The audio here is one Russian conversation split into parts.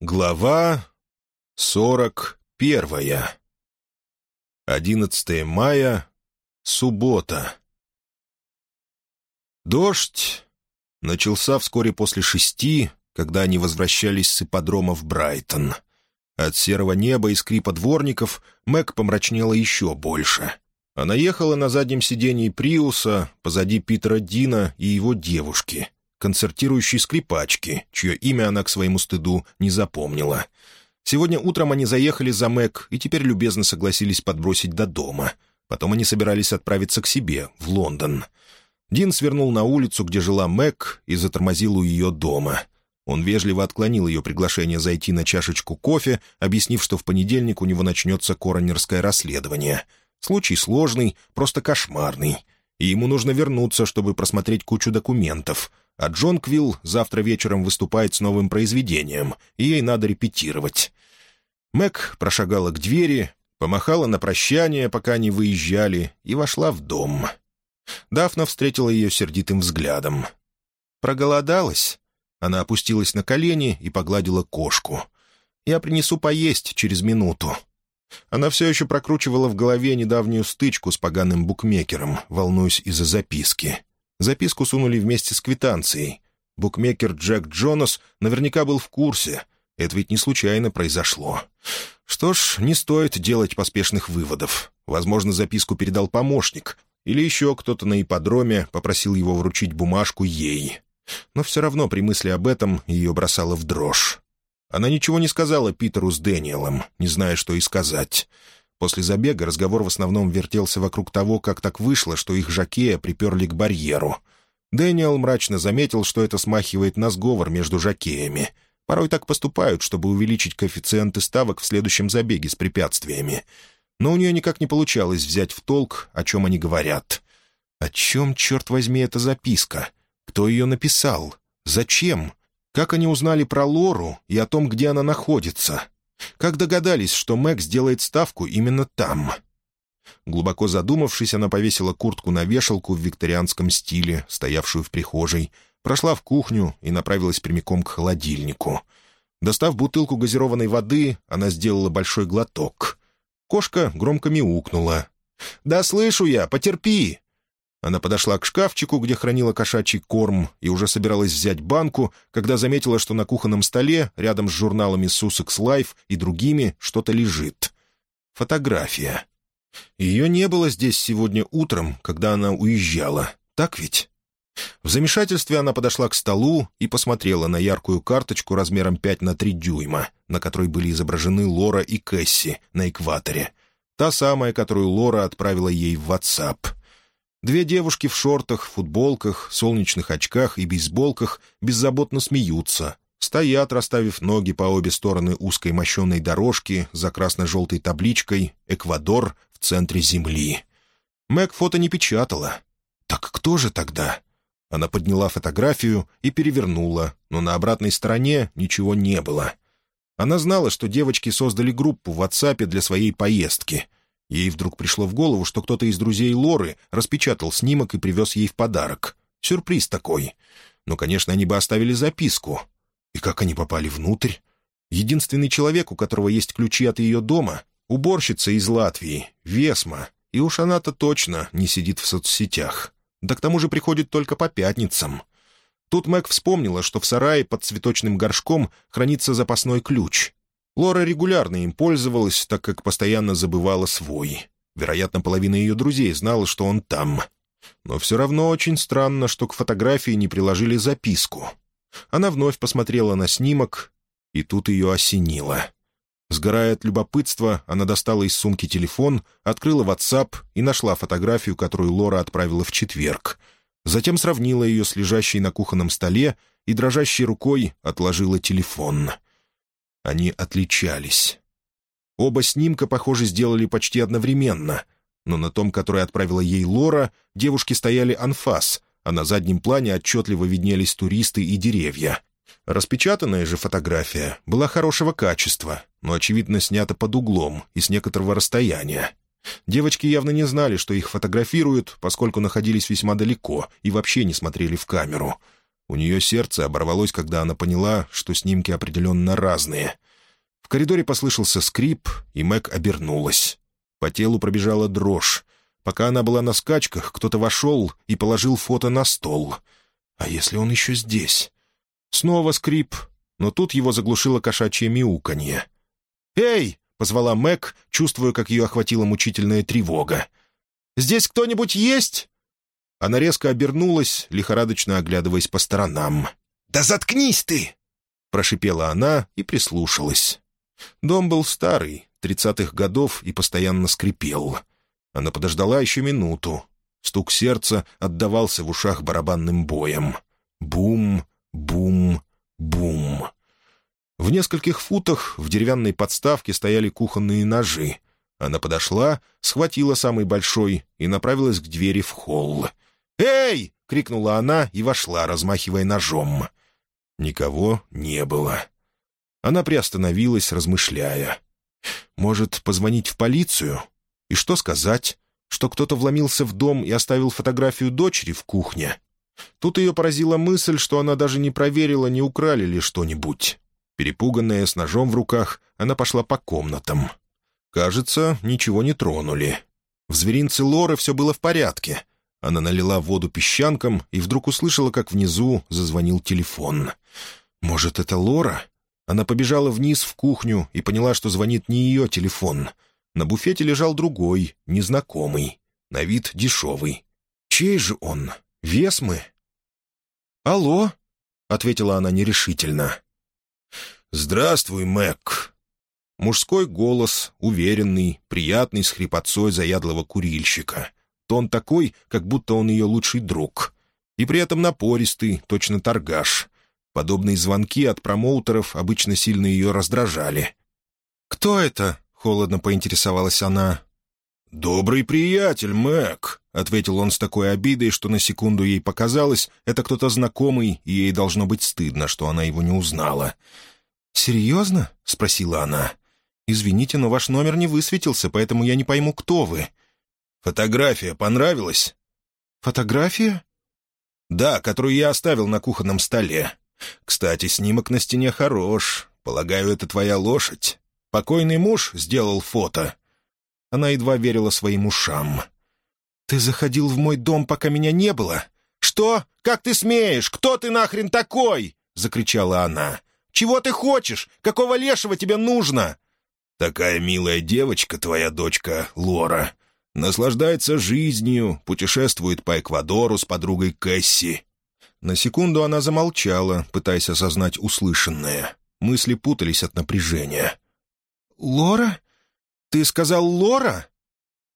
Глава сорок первая. Одиннадцатое мая. Суббота. Дождь начался вскоре после шести, когда они возвращались с ипподрома в Брайтон. От серого неба и скрипа дворников Мэг помрачнела еще больше. Она ехала на заднем сидении Приуса позади Питера Дина и его девушки — концертирующей скрипачки, чье имя она к своему стыду не запомнила. Сегодня утром они заехали за Мэг и теперь любезно согласились подбросить до дома. Потом они собирались отправиться к себе, в Лондон. Дин свернул на улицу, где жила Мэг, и затормозил у ее дома. Он вежливо отклонил ее приглашение зайти на чашечку кофе, объяснив, что в понедельник у него начнется коронерское расследование. Случай сложный, просто кошмарный. И ему нужно вернуться, чтобы просмотреть кучу документов — а Джон Квилл завтра вечером выступает с новым произведением, и ей надо репетировать. Мэг прошагала к двери, помахала на прощание, пока они выезжали, и вошла в дом. Дафна встретила ее сердитым взглядом. «Проголодалась?» Она опустилась на колени и погладила кошку. «Я принесу поесть через минуту». Она все еще прокручивала в голове недавнюю стычку с поганым букмекером, волнуясь из-за записки. Записку сунули вместе с квитанцией. Букмекер Джек Джонас наверняка был в курсе. Это ведь не случайно произошло. Что ж, не стоит делать поспешных выводов. Возможно, записку передал помощник. Или еще кто-то на ипподроме попросил его вручить бумажку ей. Но все равно при мысли об этом ее бросало в дрожь. Она ничего не сказала Питеру с Дэниелом, не зная, что и сказать. После забега разговор в основном вертелся вокруг того, как так вышло, что их жакея приперли к барьеру. Дэниел мрачно заметил, что это смахивает на сговор между жакеями. Порой так поступают, чтобы увеличить коэффициенты ставок в следующем забеге с препятствиями. Но у нее никак не получалось взять в толк, о чем они говорят. О чем, черт возьми, эта записка? Кто ее написал? Зачем? Как они узнали про Лору и о том, где она находится? Как догадались, что Мэг сделает ставку именно там? Глубоко задумавшись, она повесила куртку на вешалку в викторианском стиле, стоявшую в прихожей, прошла в кухню и направилась прямиком к холодильнику. Достав бутылку газированной воды, она сделала большой глоток. Кошка громко мяукнула. «Да слышу я, потерпи!» Она подошла к шкафчику, где хранила кошачий корм, и уже собиралась взять банку, когда заметила, что на кухонном столе, рядом с журналами «Sussex Life» и другими, что-то лежит. Фотография. Ее не было здесь сегодня утром, когда она уезжала. Так ведь? В замешательстве она подошла к столу и посмотрела на яркую карточку размером 5 на 3 дюйма, на которой были изображены Лора и Кэсси на экваторе. Та самая, которую Лора отправила ей в WhatsApp — Две девушки в шортах, футболках, солнечных очках и бейсболках беззаботно смеются. Стоят, расставив ноги по обе стороны узкой мощенной дорожки за красно-желтой табличкой «Эквадор в центре Земли». Мэг фото не печатала. Так кто же тогда? Она подняла фотографию и перевернула, но на обратной стороне ничего не было. Она знала, что девочки создали группу в WhatsApp для своей поездки — Ей вдруг пришло в голову, что кто-то из друзей Лоры распечатал снимок и привез ей в подарок. Сюрприз такой. Но, конечно, они бы оставили записку. И как они попали внутрь? Единственный человек, у которого есть ключи от ее дома — уборщица из Латвии, Весма. И уж она-то точно не сидит в соцсетях. Да к тому же приходит только по пятницам. Тут Мэг вспомнила, что в сарае под цветочным горшком хранится запасной ключ. Лора регулярно им пользовалась, так как постоянно забывала свой. Вероятно, половина ее друзей знала, что он там. Но все равно очень странно, что к фотографии не приложили записку. Она вновь посмотрела на снимок, и тут ее осенило. Сгорая от любопытства, она достала из сумки телефон, открыла WhatsApp и нашла фотографию, которую Лора отправила в четверг. Затем сравнила ее с лежащей на кухонном столе и дрожащей рукой отложила телефон — они отличались. Оба снимка, похоже, сделали почти одновременно, но на том, который отправила ей Лора, девушки стояли анфас, а на заднем плане отчетливо виднелись туристы и деревья. Распечатанная же фотография была хорошего качества, но, очевидно, снята под углом и с некоторого расстояния. Девочки явно не знали, что их фотографируют, поскольку находились весьма далеко и вообще не смотрели в камеру — У нее сердце оборвалось, когда она поняла, что снимки определенно разные. В коридоре послышался скрип, и Мэг обернулась. По телу пробежала дрожь. Пока она была на скачках, кто-то вошел и положил фото на стол. А если он еще здесь? Снова скрип, но тут его заглушило кошачье мяуканье. «Эй!» — позвала Мэг, чувствуя, как ее охватила мучительная тревога. «Здесь кто-нибудь есть?» Она резко обернулась, лихорадочно оглядываясь по сторонам. «Да заткнись ты!» — прошипела она и прислушалась. Дом был старый, тридцатых годов, и постоянно скрипел. Она подождала еще минуту. Стук сердца отдавался в ушах барабанным боем. Бум, бум, бум. В нескольких футах в деревянной подставке стояли кухонные ножи. Она подошла, схватила самый большой и направилась к двери в холл. «Эй!» — крикнула она и вошла, размахивая ножом. Никого не было. Она приостановилась, размышляя. «Может, позвонить в полицию? И что сказать? Что кто-то вломился в дом и оставил фотографию дочери в кухне?» Тут ее поразила мысль, что она даже не проверила, не украли ли что-нибудь. Перепуганная, с ножом в руках, она пошла по комнатам. Кажется, ничего не тронули. В зверинце Лоры все было в порядке. Она налила воду песчанкам и вдруг услышала, как внизу зазвонил телефон. «Может, это Лора?» Она побежала вниз в кухню и поняла, что звонит не ее телефон. На буфете лежал другой, незнакомый, на вид дешевый. Чей же он? Весмы? «Алло?» — ответила она нерешительно. «Здравствуй, Мэг». Мужской голос, уверенный, приятный, с хрипотцой заядлого курильщика. Тон такой, как будто он ее лучший друг. И при этом напористый, точно торгаш. Подобные звонки от промоутеров обычно сильно ее раздражали. «Кто это?» — холодно поинтересовалась она. «Добрый приятель, Мэг», — ответил он с такой обидой, что на секунду ей показалось, это кто-то знакомый, и ей должно быть стыдно, что она его не узнала. «Серьезно?» — спросила она. «Извините, но ваш номер не высветился, поэтому я не пойму, кто вы». «Фотография понравилась?» «Фотография?» «Да, которую я оставил на кухонном столе. Кстати, снимок на стене хорош. Полагаю, это твоя лошадь. Покойный муж сделал фото». Она едва верила своим ушам. «Ты заходил в мой дом, пока меня не было?» «Что? Как ты смеешь? Кто ты нахрен такой?» — закричала она. «Чего ты хочешь? Какого лешего тебе нужно?» «Такая милая девочка, твоя дочка Лора. Наслаждается жизнью, путешествует по Эквадору с подругой Кэсси. На секунду она замолчала, пытаясь осознать услышанное. Мысли путались от напряжения. «Лора? Ты сказал Лора?»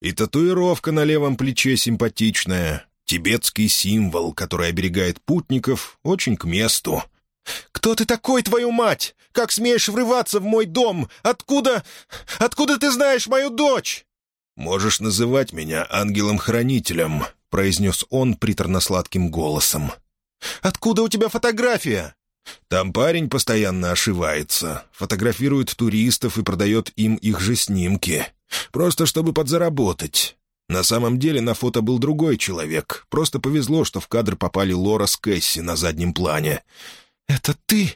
И татуировка на левом плече симпатичная. Тибетский символ, который оберегает путников, очень к месту. «Кто ты такой, твою мать? Как смеешь врываться в мой дом? Откуда... Откуда ты знаешь мою дочь?» «Можешь называть меня ангелом-хранителем», — произнес он приторно-сладким голосом. «Откуда у тебя фотография?» «Там парень постоянно ошивается, фотографирует туристов и продает им их же снимки. Просто чтобы подзаработать. На самом деле на фото был другой человек. Просто повезло, что в кадр попали Лора с Кэсси на заднем плане». «Это ты?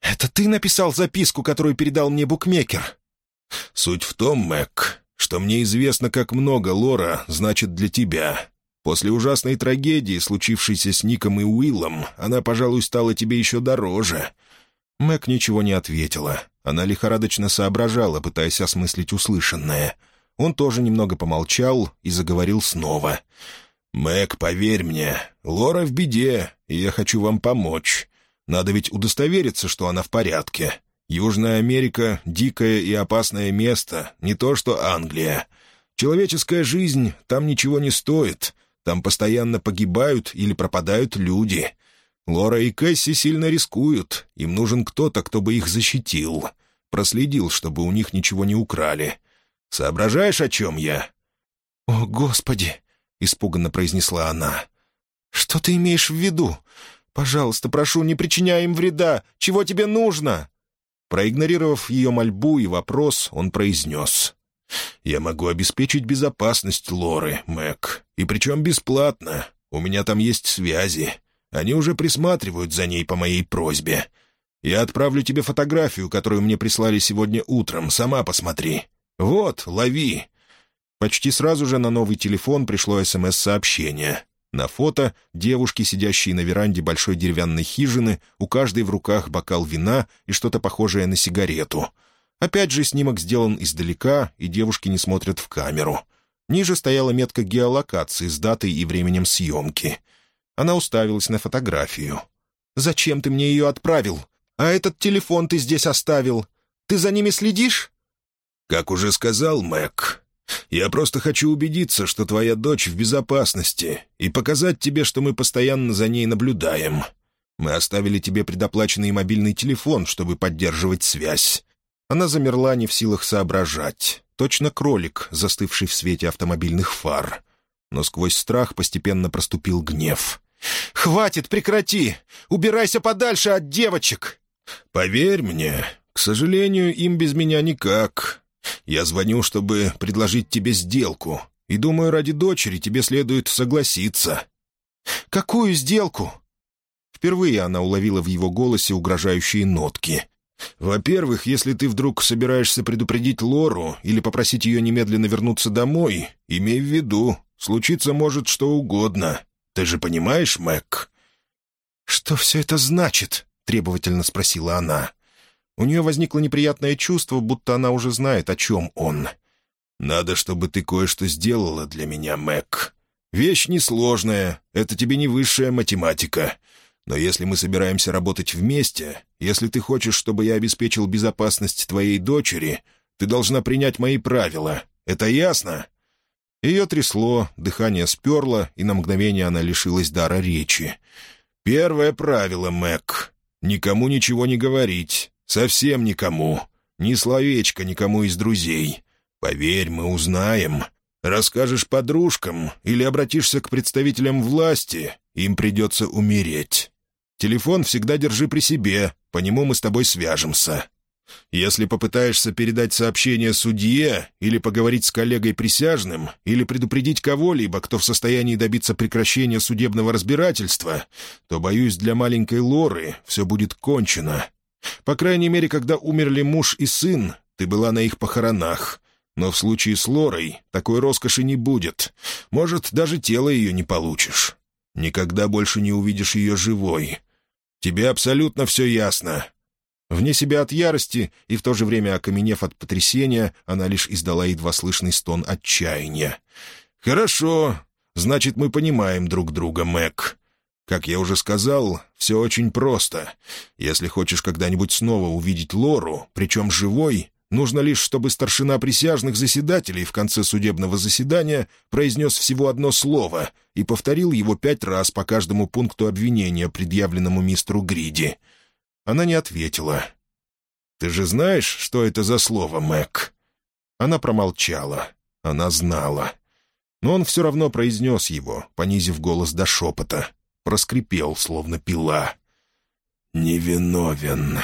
Это ты написал записку, которую передал мне букмекер?» «Суть в том, Мэг, что мне известно, как много Лора значит для тебя. После ужасной трагедии, случившейся с Ником и Уиллом, она, пожалуй, стала тебе еще дороже». Мэг ничего не ответила. Она лихорадочно соображала, пытаясь осмыслить услышанное. Он тоже немного помолчал и заговорил снова. «Мэг, поверь мне, Лора в беде, и я хочу вам помочь. Надо ведь удостовериться, что она в порядке. Южная Америка — дикое и опасное место, не то что Англия. Человеческая жизнь там ничего не стоит, там постоянно погибают или пропадают люди. Лора и Кэсси сильно рискуют. Им нужен кто-то, кто бы их защитил. Проследил, чтобы у них ничего не украли. Соображаешь, о чем я?» «О, Господи!» — испуганно произнесла она. «Что ты имеешь в виду? Пожалуйста, прошу, не причиняй им вреда. Чего тебе нужно?» Проигнорировав ее мольбу и вопрос, он произнес. «Я могу обеспечить безопасность Лоры, Мэг, и причем бесплатно. У меня там есть связи. Они уже присматривают за ней по моей просьбе. Я отправлю тебе фотографию, которую мне прислали сегодня утром. Сама посмотри. Вот, лови». Почти сразу же на новый телефон пришло СМС-сообщение. На фото девушки, сидящие на веранде большой деревянной хижины, у каждой в руках бокал вина и что-то похожее на сигарету. Опять же снимок сделан издалека, и девушки не смотрят в камеру. Ниже стояла метка геолокации с датой и временем съемки. Она уставилась на фотографию. «Зачем ты мне ее отправил? А этот телефон ты здесь оставил. Ты за ними следишь?» «Как уже сказал Мэг, я просто хочу убедиться, что твоя дочь в безопасности, и показать тебе, что мы постоянно за ней наблюдаем. Мы оставили тебе предоплаченный мобильный телефон, чтобы поддерживать связь». Она замерла, не в силах соображать. Точно кролик, застывший в свете автомобильных фар. Но сквозь страх постепенно проступил гнев. «Хватит, прекрати! Убирайся подальше от девочек!» «Поверь мне, к сожалению, им без меня никак. Я звоню, чтобы предложить тебе сделку, и думаю, ради дочери тебе следует согласиться». «Какую сделку?» Впервые она уловила в его голосе угрожающие нотки. «Во-первых, если ты вдруг собираешься предупредить Лору или попросить ее немедленно вернуться домой, имей в виду, случиться может что угодно. Ты же понимаешь, Мэг?» «Что все это значит?» — требовательно спросила она. У нее возникло неприятное чувство, будто она уже знает, о чем он. «Надо, чтобы ты кое-что сделала для меня, Мэг. Вещь несложная, это тебе не высшая математика. Но если мы собираемся работать вместе, если ты хочешь, чтобы я обеспечил безопасность твоей дочери, ты должна принять мои правила. Это ясно?» Ее трясло, дыхание сперло, и на мгновение она лишилась дара речи. «Первое правило, Мэг. Никому ничего не говорить. Совсем никому. Ни словечко никому из друзей. Поверь, мы узнаем. Расскажешь подружкам или обратишься к представителям власти, им придется умереть. Телефон всегда держи при себе, по нему мы с тобой свяжемся. Если попытаешься передать сообщение судье или поговорить с коллегой-присяжным, или предупредить кого-либо, кто в состоянии добиться прекращения судебного разбирательства, то, боюсь, для маленькой Лоры все будет кончено. По крайней мере, когда умерли муж и сын, ты была на их похоронах. Но в случае с Лорой такой роскоши не будет. Может, даже тело ее не получишь. Никогда больше не увидишь ее живой. Тебе абсолютно все ясно. Вне себя от ярости и в то же время окаменев от потрясения, она лишь издала едва слышный стон отчаяния. «Хорошо. Значит, мы понимаем друг друга, Мэг. Как я уже сказал, все очень просто. Если хочешь когда-нибудь снова увидеть Лору, причем живой, нужно лишь, чтобы старшина присяжных заседателей в конце судебного заседания произнес всего одно слово и повторил его пять раз по каждому пункту обвинения, предъявленному мистеру Гриди. Она не ответила. «Ты же знаешь, что это за слово, Мэг?» Она промолчала. Она знала. Но он все равно произнес его, понизив голос до шепота. Проскрипел, словно пила. «Невиновен».